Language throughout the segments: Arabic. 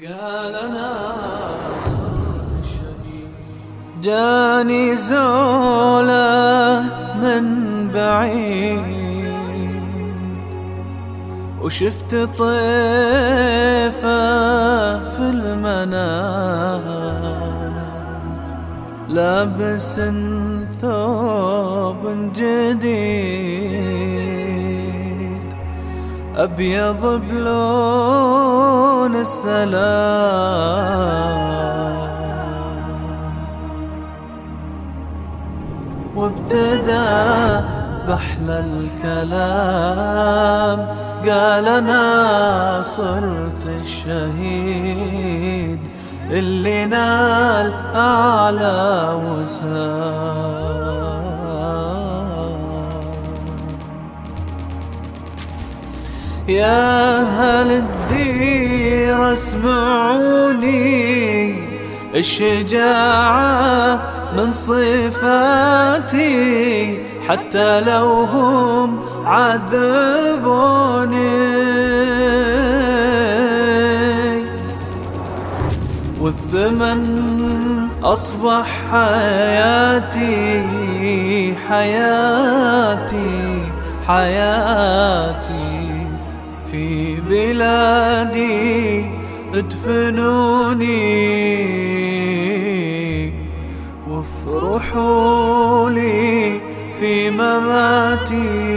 قال أنا جاني زوله من بعيد. وشفت طيفة في المنام. لابس ثوب جديد. أبيض بلون السلام. وابتدى بحلى الكلام قال أنا صرت الشهيد اللي نال أعلى وسام. يا أهل الدير اسمعوني. الشجاعة من صفاتي حتى لو هم عذبوني. والثمن أصبح حياتي حياتي حياتي. في بلادي ادفنوني. وافرحوا لي في مماتي.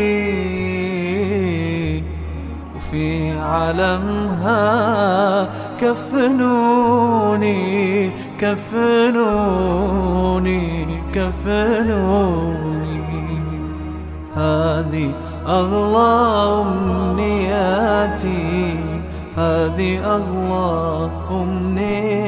وفي علمها كفنوني كفنوني كفنوني. هذه أغلى أمنياتي هذه أغلى أمنياتي